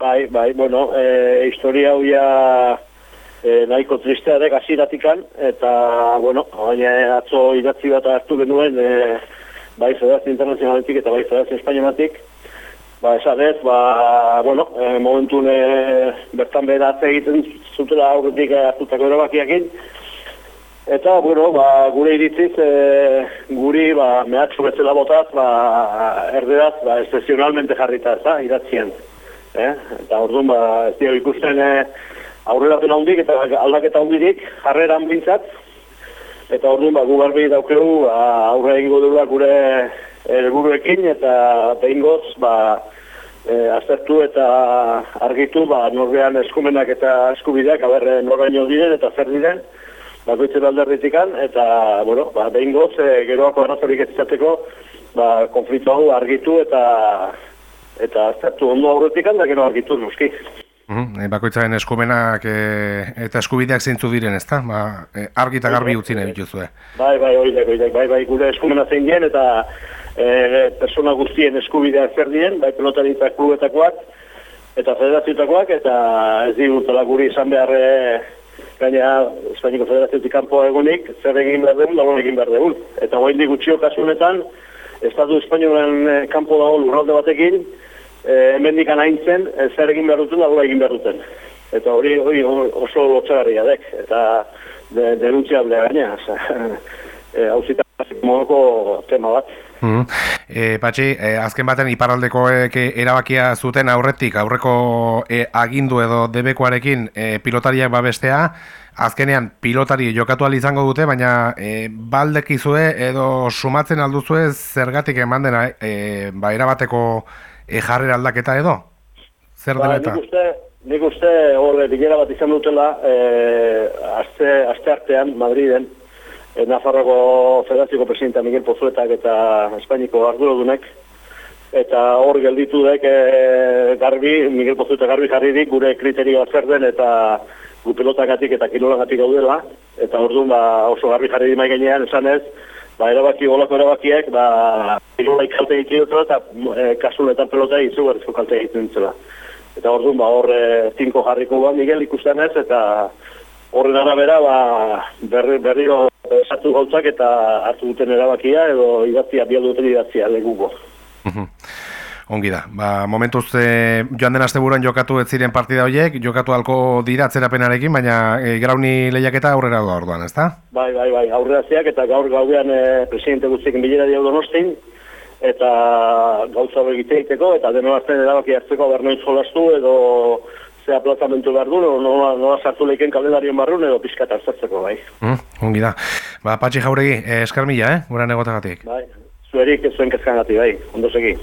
Bai, bai, bueno, e, historia huia e, nahiko tristea dek asiratikan, eta, bueno, baina atzo idatzi bat hartu genuen, e, bai Federazio Internazionaletik eta bai Federazio Espainiamatik, ba, esanez, ba, bueno, e, momentun e, bertan beratze egiten zutela aurretik hartutako erabakiakin, Eta, bueno, ba, gure iritziz, e, guri, ba, mehatxu bezala botaz, ba, erderaz, ba, espesionalmente jarrita, ez da, idatzien. Eh? Eta orduan, ba, ez dio ikusten e, aurrera dena hundik eta aldaketa hundirik, jarreran bintzat. Eta orduan, ba, gu garbi daukegu, ba, aurre egingo dugu gure helburuekin eta behingoz, ba, e, aztertu eta argitu, ba, norbean eskumenak eta eskubideak, aber, norbaino diren eta zer diren, bakoitzen alderritikan, eta, bueno, ba, behin goz, e, geroako arrazorik ez izateko, ba, konfliktu hau argitu eta eta aztertu ondo aurretikan, da gero argitu nuski. Mm bakoitzaren eskumenak e, eta eskubideak zeintzu diren, ezta? Ba, e, argi eta garbi utzi nahi bituzue. Bai, bai, oidek, oidek, bai, bai, gure eskumena zein dien, eta e, persona guztien eskubideak zer dien, bai, pelotaritzak klubetakoak, eta federazioetakoak, eta ez digutela guri izan behar gaina Espainiko Federazioetik kanpo egunik, zer egin behar dugu, lagun egin behar dugu. Eta guain gutxio kasu honetan, Estatu Espainoaren kanpo dago lurralde batekin, eh, emendikan haintzen, eh, zer egin behar duten, lagun egin behar duten. Eta hori, hori oso lotxagarria dek, eta de, denuntziablea gaina, hau zita, tema bat. Mm e, patxi, e, azken baten iparaldekoek erabakia zuten aurretik, aurreko e, agindu edo debekoarekin e, pilotariak babestea, azkenean pilotari jokatu izango dute, baina e, baldekizue edo sumatzen alduzue zergatik eman dena e, ba, erabateko e, jarrera aldaketa edo? Zer ba, dela eta? Nik uste, nik uste horre bilera bat izan dutela e, aste, aste artean Madriden, e, Nafarroko Federazioko Presidenta Miguel Pozuetak eta Espainiko Ardurodunek, eta hor gelditu dek e, garbi, Miguel Pozueta garbi jarri dik, gure kriterio zer den eta gu pelotagatik eta kilolagatik gaudela, eta orduan ba, oso garbi jarri di gainean esan ez, ba, erabaki, olako erabakiek, ba, kilolaik kalte egiten eta e, kasunetan pelota izugarrizko kalte egiten zela. Eta orduan, ba, hor, e, tinko jarriko ba, Miguel ikusten ez, eta horren arabera, ba, berri, berriro esatu gautzak eta hartu duten erabakia edo idatzia, bial duten idatzia leguko. Ongi da, ba, momentuz e, joan den azte jokatu ez ziren partida horiek, jokatu halko dira atzerapenarekin, baina e, grauni lehiaketa aurrera doa orduan, ezta? Bai, bai, bai, aurrera ziak eta gaur gaudean e, presidente guztiekin bilera diau donostin, eta gauza hori egiteiteko, eta deno hartzen erabaki hartzeko bernoin jolastu edo ze aplazamentu behar du, nola, nola sartu leiken kalendarioen barrun edo pizkat hartzatzeko, bai. Mm, ongi da. Ba, patxi jauregi, eh, eskar mila, eh, gura negotagatik. Bai, zuerik zuen kezkan gati, bai, ondo segi.